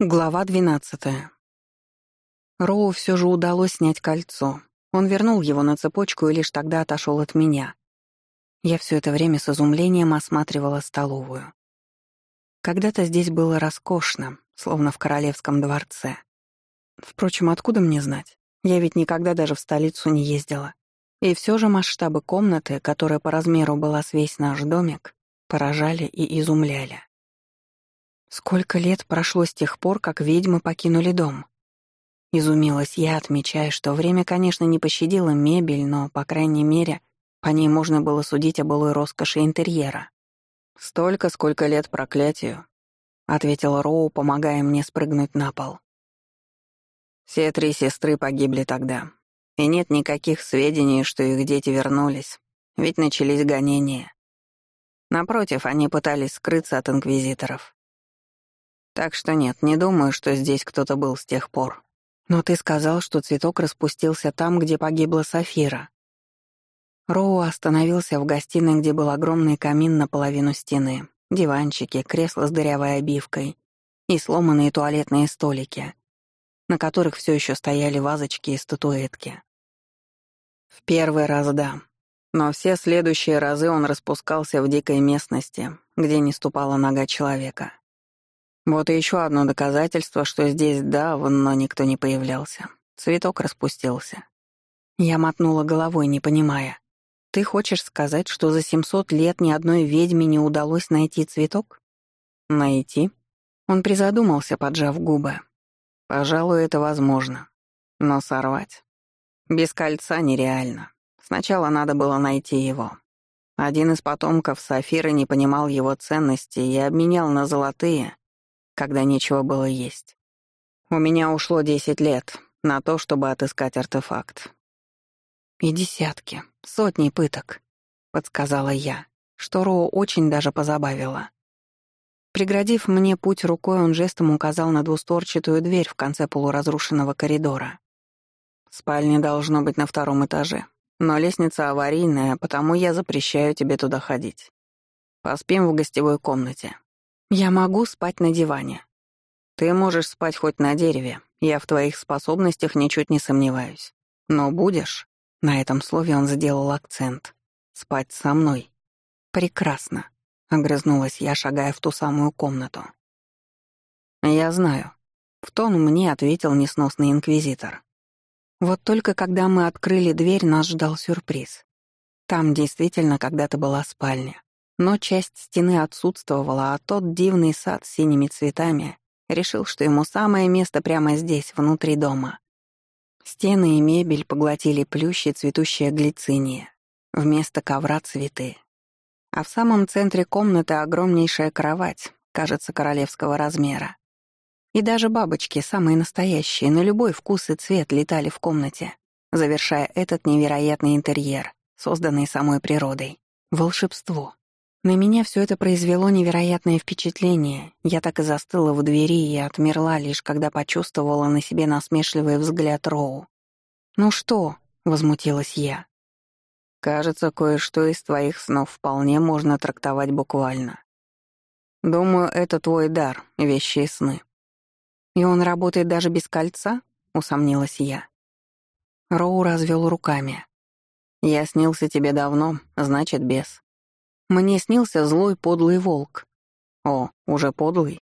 Глава двенадцатая. Роу все же удалось снять кольцо. Он вернул его на цепочку и лишь тогда отошел от меня. Я все это время с изумлением осматривала столовую. Когда-то здесь было роскошно, словно в королевском дворце. Впрочем, откуда мне знать? Я ведь никогда даже в столицу не ездила. И все же масштабы комнаты, которая по размеру была с весь наш домик, поражали и изумляли. Сколько лет прошло с тех пор, как ведьмы покинули дом? Изумилась я, отмечая, что время, конечно, не пощадило мебель, но, по крайней мере, по ней можно было судить о былой роскоши интерьера. «Столько, сколько лет проклятию», — ответил Роу, помогая мне спрыгнуть на пол. «Все три сестры погибли тогда, и нет никаких сведений, что их дети вернулись, ведь начались гонения. Напротив, они пытались скрыться от инквизиторов. Так что нет, не думаю, что здесь кто-то был с тех пор. Но ты сказал, что цветок распустился там, где погибла Сафира. Роу остановился в гостиной, где был огромный камин наполовину стены, диванчики, кресло с дырявой обивкой и сломанные туалетные столики, на которых все еще стояли вазочки и статуэтки. В первый раз да, но все следующие разы он распускался в дикой местности, где не ступала нога человека. Вот и еще одно доказательство, что здесь давно никто не появлялся. Цветок распустился. Я мотнула головой, не понимая. Ты хочешь сказать, что за 700 лет ни одной ведьме не удалось найти цветок? Найти? Он призадумался, поджав губы. Пожалуй, это возможно. Но сорвать? Без кольца нереально. Сначала надо было найти его. Один из потомков Сафиры не понимал его ценности и обменял на золотые когда нечего было есть. У меня ушло десять лет на то, чтобы отыскать артефакт. «И десятки, сотни пыток», — подсказала я, что Роу очень даже позабавила. Преградив мне путь рукой, он жестом указал на двустворчатую дверь в конце полуразрушенного коридора. «Спальня должно быть на втором этаже, но лестница аварийная, потому я запрещаю тебе туда ходить. Поспим в гостевой комнате. Я могу спать на диване. Ты можешь спать хоть на дереве, я в твоих способностях ничуть не сомневаюсь. Но будешь, на этом слове он сделал акцент, спать со мной. Прекрасно, огрызнулась я, шагая в ту самую комнату. Я знаю. В тон мне ответил несносный инквизитор. Вот только когда мы открыли дверь, нас ждал сюрприз. Там действительно когда-то была спальня. Но часть стены отсутствовала, а тот дивный сад с синими цветами решил, что ему самое место прямо здесь, внутри дома. Стены и мебель поглотили плющ и цветущая глициния. Вместо ковра — цветы. А в самом центре комнаты огромнейшая кровать, кажется, королевского размера. И даже бабочки, самые настоящие, на любой вкус и цвет летали в комнате, завершая этот невероятный интерьер, созданный самой природой. Волшебство. На меня все это произвело невероятное впечатление. Я так и застыла в двери и отмерла, лишь когда почувствовала на себе насмешливый взгляд Роу. «Ну что?» — возмутилась я. «Кажется, кое-что из твоих снов вполне можно трактовать буквально. Думаю, это твой дар, вещи и сны». «И он работает даже без кольца?» — усомнилась я. Роу развел руками. «Я снился тебе давно, значит, без. Мне снился злой подлый волк. О, уже подлый?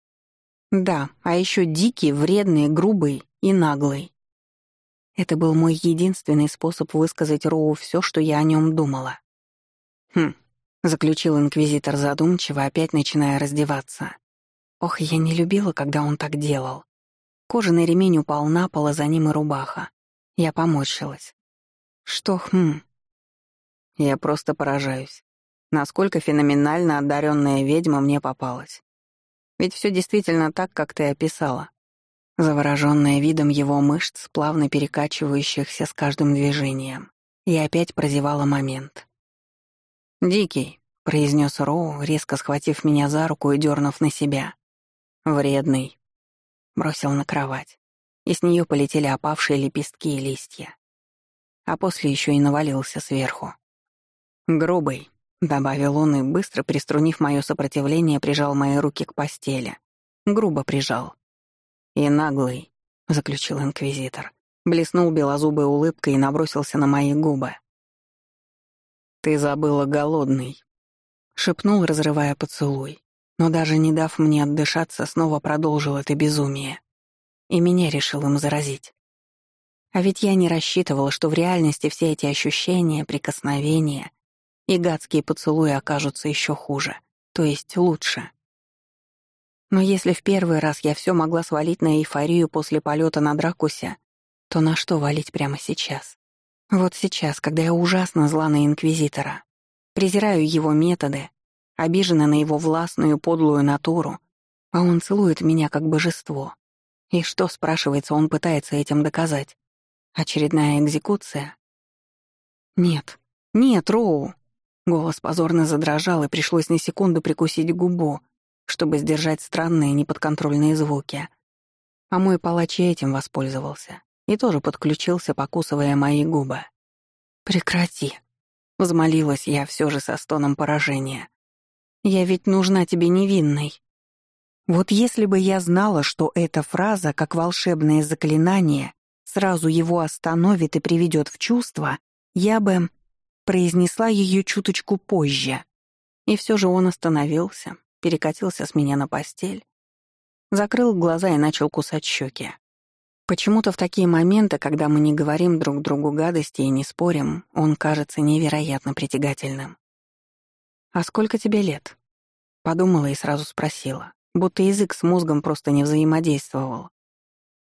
Да, а еще дикий, вредный, грубый и наглый. Это был мой единственный способ высказать Роу все, что я о нем думала. Хм, заключил инквизитор задумчиво, опять начиная раздеваться. Ох, я не любила, когда он так делал. Кожаный ремень упал на пол, а за ним и рубаха. Я поморщилась. Что, хм? Я просто поражаюсь насколько феноменально одаренная ведьма мне попалась. Ведь все действительно так, как ты описала. Завороженная видом его мышц, плавно перекачивающихся с каждым движением, и опять прозевала момент. «Дикий», — произнес Роу, резко схватив меня за руку и дернув на себя. «Вредный», — бросил на кровать, и с нее полетели опавшие лепестки и листья. А после еще и навалился сверху. «Грубый», Добавил он и, быстро приструнив мое сопротивление, прижал мои руки к постели. Грубо прижал. «И наглый», — заключил инквизитор. Блеснул белозубой улыбкой и набросился на мои губы. «Ты забыла голодный», — шепнул, разрывая поцелуй, но даже не дав мне отдышаться, снова продолжил это безумие. И меня решил им заразить. А ведь я не рассчитывала, что в реальности все эти ощущения, прикосновения и гадские поцелуи окажутся еще хуже, то есть лучше. Но если в первый раз я все могла свалить на эйфорию после полета на Дракусе, то на что валить прямо сейчас? Вот сейчас, когда я ужасно зла на Инквизитора, презираю его методы, обижена на его властную подлую натуру, а он целует меня как божество. И что, спрашивается, он пытается этим доказать? Очередная экзекуция? Нет, нет, Роу. Голос позорно задрожал, и пришлось на секунду прикусить губу, чтобы сдержать странные неподконтрольные звуки. А мой палач этим воспользовался и тоже подключился, покусывая мои губы. «Прекрати», — взмолилась я все же со стоном поражения. «Я ведь нужна тебе невинной». Вот если бы я знала, что эта фраза, как волшебное заклинание, сразу его остановит и приведет в чувство, я бы произнесла ее чуточку позже. И все же он остановился, перекатился с меня на постель, закрыл глаза и начал кусать щеки. Почему-то в такие моменты, когда мы не говорим друг другу гадости и не спорим, он кажется невероятно притягательным. «А сколько тебе лет?» Подумала и сразу спросила, будто язык с мозгом просто не взаимодействовал.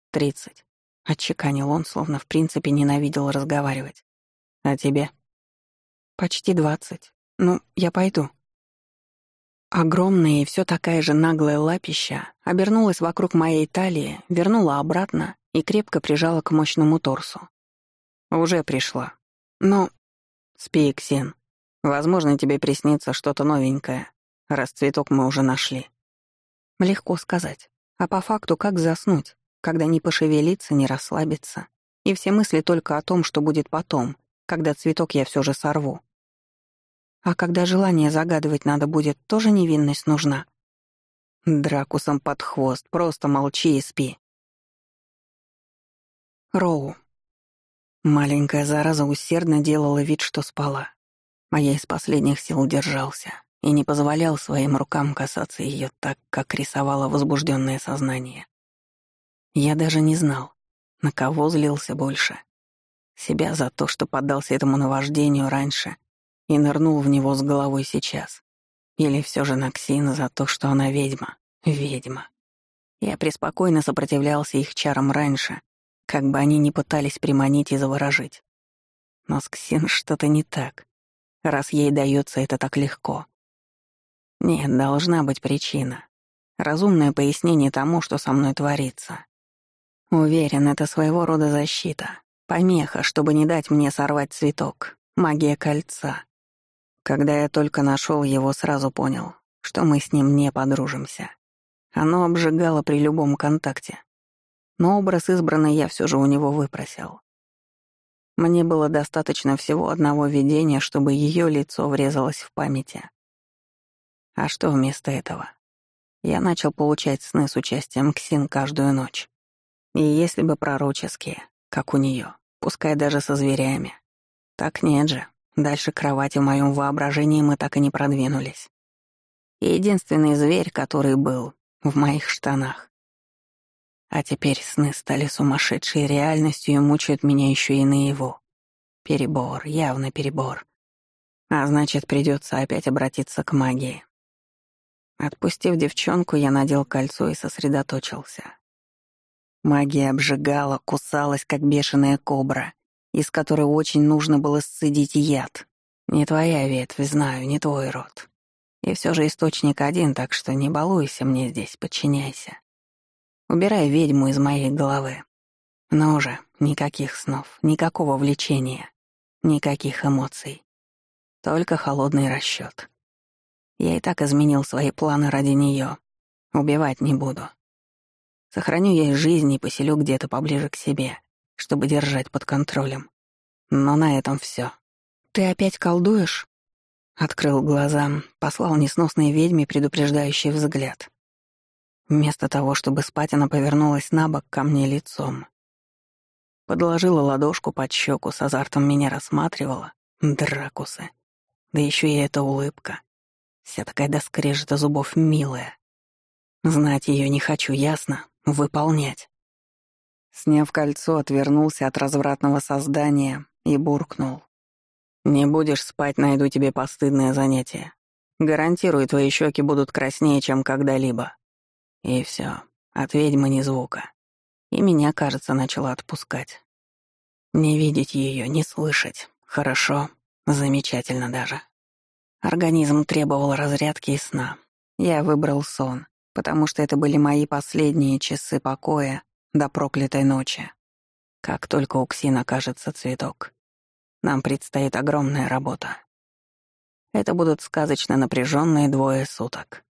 «Тридцать», — отчеканил он, словно в принципе ненавидел разговаривать. «А тебе?» «Почти двадцать. Ну, я пойду». Огромная и все такая же наглая лапища обернулась вокруг моей талии, вернула обратно и крепко прижала к мощному торсу. «Уже пришла. Но...» «Спи, Ксен. Возможно, тебе приснится что-то новенькое, раз цветок мы уже нашли». Легко сказать. А по факту как заснуть, когда не пошевелиться, не расслабиться, и все мысли только о том, что будет потом, когда цветок я все же сорву. А когда желание загадывать надо будет, тоже невинность нужна. Дракусом под хвост, просто молчи и спи. Роу. Маленькая зараза усердно делала вид, что спала. А я из последних сил держался и не позволял своим рукам касаться ее так, как рисовало возбужденное сознание. Я даже не знал, на кого злился больше. Себя за то, что поддался этому наваждению раньше и нырнул в него с головой сейчас. Или все же Наксин за то, что она ведьма. Ведьма. Я преспокойно сопротивлялся их чарам раньше, как бы они ни пытались приманить и заворожить. Но с Ксин что-то не так, раз ей дается это так легко. Нет, должна быть причина. Разумное пояснение тому, что со мной творится. Уверен, это своего рода защита. Помеха, чтобы не дать мне сорвать цветок. Магия кольца. Когда я только нашел его, сразу понял, что мы с ним не подружимся. Оно обжигало при любом контакте но образ избранный я все же у него выпросил. Мне было достаточно всего одного видения, чтобы ее лицо врезалось в памяти. А что вместо этого? Я начал получать сны с участием Ксин каждую ночь. И если бы пророческие, как у нее, пускай даже со зверями. Так нет же, дальше кровати в моем воображении мы так и не продвинулись. Единственный зверь, который был в моих штанах, а теперь сны стали сумасшедшей реальностью и мучают меня еще и наяву. Перебор, явно перебор. А значит, придется опять обратиться к магии. Отпустив девчонку, я надел кольцо и сосредоточился. Магия обжигала, кусалась, как бешеная кобра, из которой очень нужно было сцедить яд. Не твоя ветвь, знаю, не твой род. И все же источник один, так что не балуйся мне здесь, подчиняйся. Убирай ведьму из моей головы. Но уже никаких снов, никакого влечения, никаких эмоций. Только холодный расчет. Я и так изменил свои планы ради нее. Убивать не буду. Сохраню ей жизнь и поселю где-то поближе к себе, чтобы держать под контролем. Но на этом все. «Ты опять колдуешь?» Открыл глаза, послал несносной ведьме предупреждающий взгляд. Вместо того, чтобы спать, она повернулась на бок ко мне лицом. Подложила ладошку под щеку, с азартом меня рассматривала. Дракусы. Да еще и эта улыбка. Вся такая до скрежета зубов милая. Знать ее не хочу, ясно? Выполнять. Сняв кольцо, отвернулся от развратного создания и буркнул. «Не будешь спать, найду тебе постыдное занятие. Гарантирую, твои щеки будут краснее, чем когда-либо». И все, от ведьмы ни звука. И меня, кажется, начала отпускать. Не видеть ее, не слышать. Хорошо, замечательно даже. Организм требовал разрядки и сна. Я выбрал сон, потому что это были мои последние часы покоя до проклятой ночи. Как только у Ксин окажется цветок, нам предстоит огромная работа. Это будут сказочно напряженные двое суток.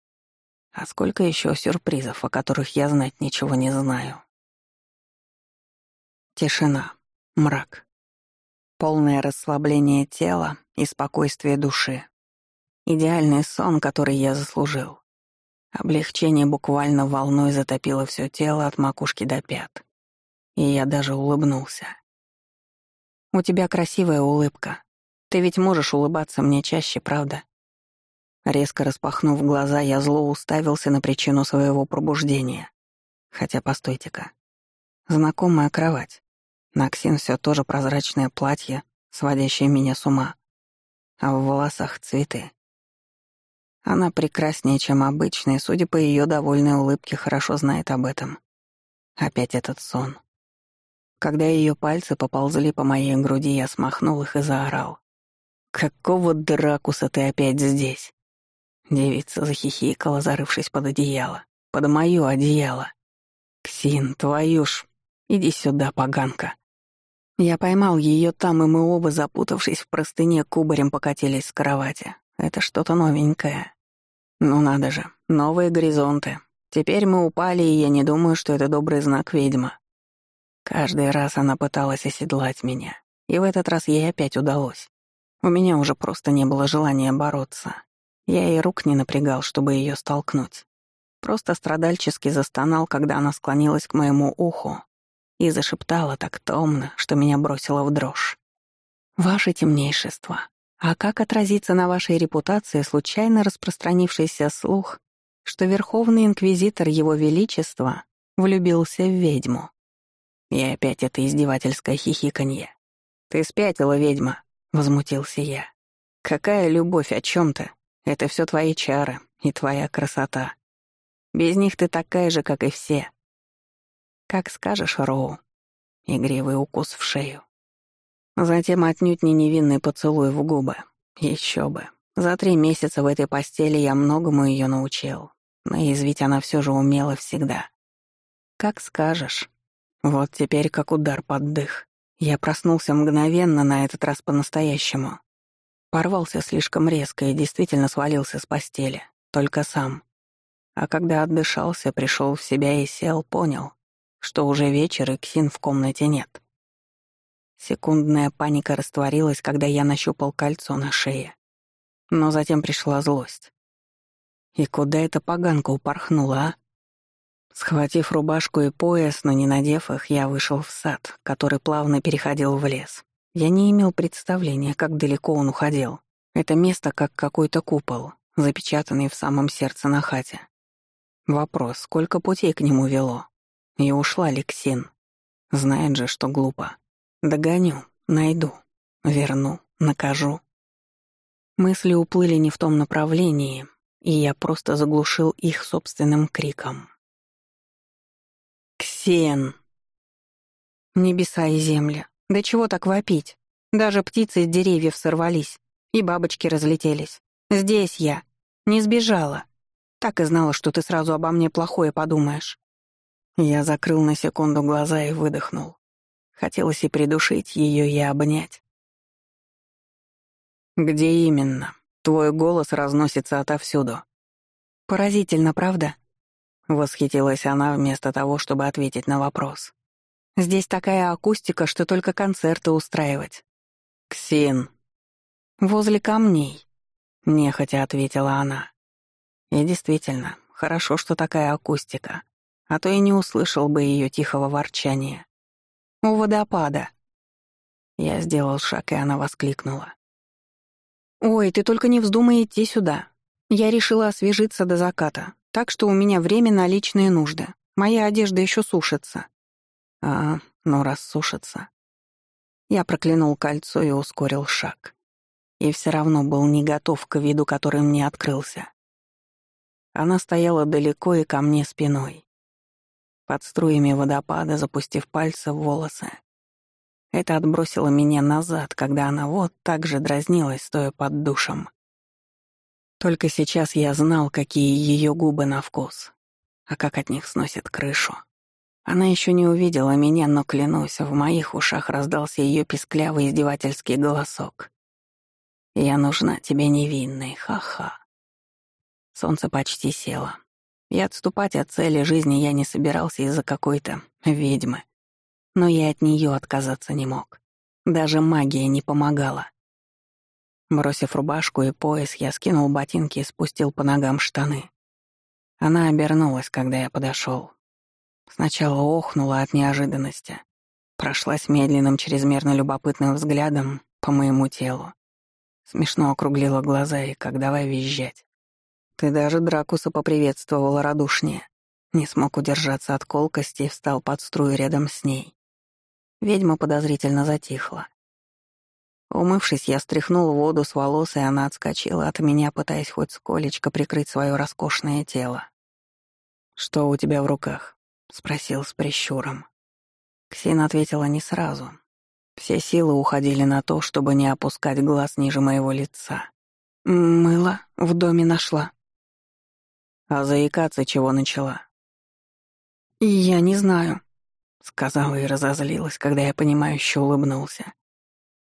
А сколько еще сюрпризов, о которых я знать ничего не знаю. Тишина, мрак, полное расслабление тела и спокойствие души. Идеальный сон, который я заслужил. Облегчение буквально волной затопило все тело от макушки до пят. И я даже улыбнулся. «У тебя красивая улыбка. Ты ведь можешь улыбаться мне чаще, правда?» Резко распахнув глаза, я зло уставился на причину своего пробуждения. Хотя, постойте-ка. Знакомая кровать. Наксин все тоже прозрачное платье, сводящее меня с ума. А в волосах цветы. Она прекраснее, чем обычно, и, судя по ее довольной улыбке, хорошо знает об этом. Опять этот сон. Когда ее пальцы поползли по моей груди, я смахнул их и заорал. «Какого дракуса ты опять здесь?» Девица захихикала, зарывшись под одеяло. Под моё одеяло. «Ксин, твою ж... Иди сюда, поганка!» Я поймал ее там, и мы оба, запутавшись в простыне, кубарем покатились с кровати. Это что-то новенькое. Ну надо же, новые горизонты. Теперь мы упали, и я не думаю, что это добрый знак ведьма. Каждый раз она пыталась оседлать меня, и в этот раз ей опять удалось. У меня уже просто не было желания бороться. Я и рук не напрягал, чтобы ее столкнуть. Просто страдальчески застонал, когда она склонилась к моему уху и зашептала так томно, что меня бросило в дрожь. «Ваше темнейшество, а как отразится на вашей репутации случайно распространившийся слух, что Верховный Инквизитор Его Величества влюбился в ведьму?» И опять это издевательское хихиканье. «Ты спятила, ведьма!» — возмутился я. «Какая любовь, о чем ты? Это все твои чары и твоя красота. Без них ты такая же, как и все. Как скажешь, Роу. Игривый укус в шею. Затем отнюдь не невинный поцелуй в губы. Еще бы. За три месяца в этой постели я многому ее научил. Но извить она все же умела всегда. Как скажешь. Вот теперь как удар под дых. Я проснулся мгновенно, на этот раз по-настоящему. Порвался слишком резко и действительно свалился с постели. Только сам. А когда отдышался, пришел в себя и сел, понял, что уже вечер и Ксин в комнате нет. Секундная паника растворилась, когда я нащупал кольцо на шее. Но затем пришла злость. И куда эта поганка упорхнула, а? Схватив рубашку и пояс, но не надев их, я вышел в сад, который плавно переходил в лес. Я не имел представления, как далеко он уходил. Это место как какой-то купол, запечатанный в самом сердце на хате. Вопрос, сколько путей к нему вело? И ушла ли Ксин? Знает же, что глупо. Догоню, найду, верну, накажу. Мысли уплыли не в том направлении, и я просто заглушил их собственным криком. «Ксен!» Небеса и земля. Да чего так вопить? Даже птицы с деревьев сорвались, и бабочки разлетелись. Здесь я. Не сбежала. Так и знала, что ты сразу обо мне плохое подумаешь. Я закрыл на секунду глаза и выдохнул. Хотелось и придушить ее, и обнять. «Где именно? Твой голос разносится отовсюду». «Поразительно, правда?» — восхитилась она вместо того, чтобы ответить на вопрос. «Здесь такая акустика, что только концерты устраивать». «Ксин». «Возле камней», — нехотя ответила она. И действительно, Хорошо, что такая акустика, а то и не услышал бы ее тихого ворчания. «У водопада!» Я сделал шаг, и она воскликнула. «Ой, ты только не вздумай идти сюда. Я решила освежиться до заката, так что у меня время на личные нужды. Моя одежда еще сушится». «А, ну раз сушится». Я проклянул кольцо и ускорил шаг. И все равно был не готов к виду, который мне открылся. Она стояла далеко и ко мне спиной. Под струями водопада, запустив пальцы в волосы. Это отбросило меня назад, когда она вот так же дразнилась, стоя под душем. Только сейчас я знал, какие ее губы на вкус, а как от них сносит крышу. Она еще не увидела меня, но, клянусь, в моих ушах раздался ее писклявый издевательский голосок. «Я нужна тебе невинной, ха-ха». Солнце почти село. И отступать от цели жизни я не собирался из-за какой-то ведьмы. Но я от нее отказаться не мог. Даже магия не помогала. Бросив рубашку и пояс, я скинул ботинки и спустил по ногам штаны. Она обернулась, когда я подошел. Сначала охнула от неожиданности. Прошлась медленным, чрезмерно любопытным взглядом по моему телу. Смешно округлила глаза и как давай визжать. Ты даже Дракуса поприветствовала радушнее. Не смог удержаться от колкости и встал под струю рядом с ней. Ведьма подозрительно затихла. Умывшись, я стряхнул воду с волос, и она отскочила от меня, пытаясь хоть сколечко прикрыть свое роскошное тело. «Что у тебя в руках?» — спросил с прищуром. Ксин ответила не сразу. Все силы уходили на то, чтобы не опускать глаз ниже моего лица. «Мыло в доме нашла», а заикаться чего начала? «Я не знаю», — сказала и разозлилась, когда я понимающе улыбнулся.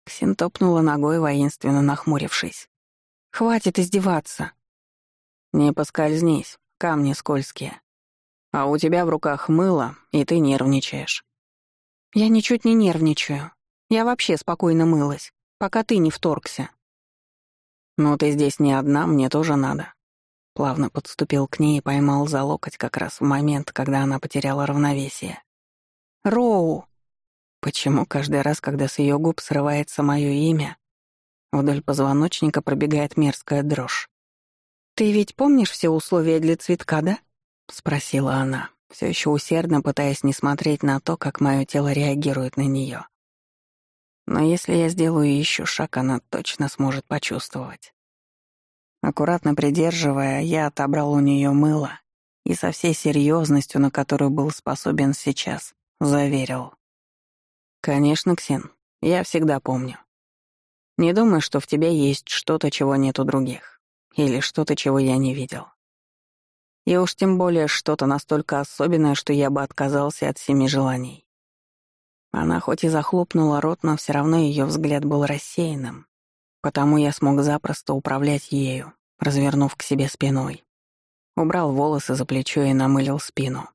Ксин топнула ногой, воинственно нахмурившись. «Хватит издеваться». «Не поскользнись, камни скользкие. А у тебя в руках мыло, и ты нервничаешь». «Я ничуть не нервничаю. Я вообще спокойно мылась, пока ты не вторгся». «Ну ты здесь не одна, мне тоже надо. Плавно подступил к ней и поймал за локоть как раз в момент, когда она потеряла равновесие. «Роу!» Почему каждый раз, когда с ее губ срывается мое имя, вдоль позвоночника пробегает мерзкая дрожь? «Ты ведь помнишь все условия для цветка, да?» — спросила она, все еще усердно пытаясь не смотреть на то, как мое тело реагирует на нее. Но если я сделаю еще шаг, она точно сможет почувствовать. Аккуратно придерживая, я отобрал у нее мыло и со всей серьезностью, на которую был способен сейчас, заверил. «Конечно, Ксен, я всегда помню. Не думай, что в тебе есть что-то, чего нет у других, или что-то, чего я не видел. И уж тем более что-то настолько особенное, что я бы отказался от семи желаний». Она хоть и захлопнула рот, но все равно ее взгляд был рассеянным, Потому я смог запросто управлять ею, развернув к себе спиной. Убрал волосы за плечо и намылил спину.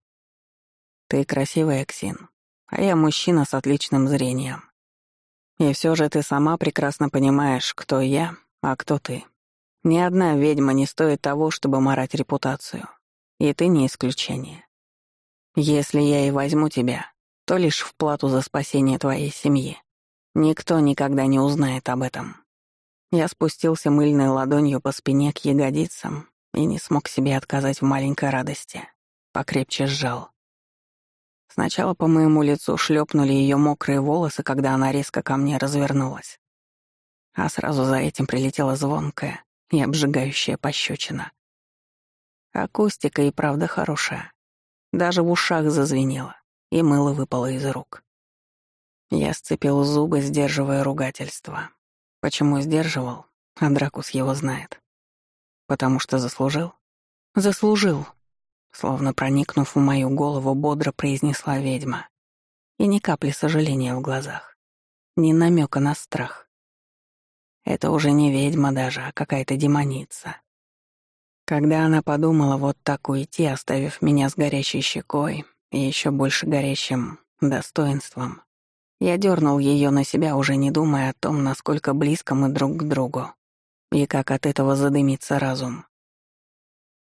Ты красивая, Ксин, а я мужчина с отличным зрением. И все же ты сама прекрасно понимаешь, кто я, а кто ты. Ни одна ведьма не стоит того, чтобы марать репутацию. И ты не исключение. Если я и возьму тебя, то лишь в плату за спасение твоей семьи. Никто никогда не узнает об этом. Я спустился мыльной ладонью по спине к ягодицам и не смог себе отказать в маленькой радости. Покрепче сжал. Сначала по моему лицу шлепнули ее мокрые волосы, когда она резко ко мне развернулась. А сразу за этим прилетела звонкая и обжигающая пощечина. Акустика и правда хорошая. Даже в ушах зазвенело, и мыло выпало из рук. Я сцепил зубы, сдерживая ругательство. Почему сдерживал, а Дракус его знает. Потому что заслужил? Заслужил. Словно проникнув в мою голову, бодро произнесла ведьма. И ни капли сожаления в глазах. Ни намека на страх. Это уже не ведьма даже, а какая-то демоница. Когда она подумала вот так уйти, оставив меня с горящей щекой и еще больше горящим достоинством, я дернул ее на себя, уже не думая о том, насколько близко мы друг к другу, и как от этого задымится разум.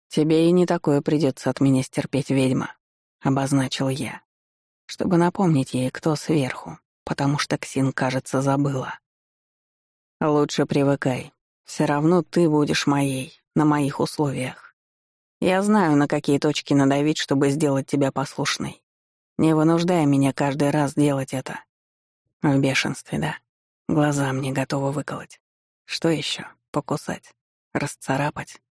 «Тебе и не такое придется от меня стерпеть, ведьма», — обозначил я, чтобы напомнить ей, кто сверху, потому что Ксин, кажется, забыла. «Лучше привыкай. Все равно ты будешь моей, на моих условиях. Я знаю, на какие точки надавить, чтобы сделать тебя послушной. Не вынуждай меня каждый раз делать это. В бешенстве, да. Глаза мне готовы выколоть. Что еще? Покусать? Расцарапать?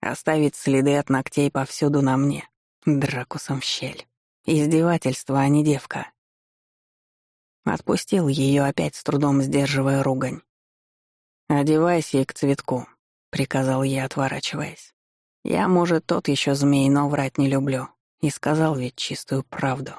Оставить следы от ногтей повсюду на мне? Дракусом в щель. Издевательство, а не девка. Отпустил ее опять с трудом сдерживая ругань. «Одевайся и к цветку», — приказал я, отворачиваясь. «Я, может, тот еще змей, но врать не люблю. И сказал ведь чистую правду».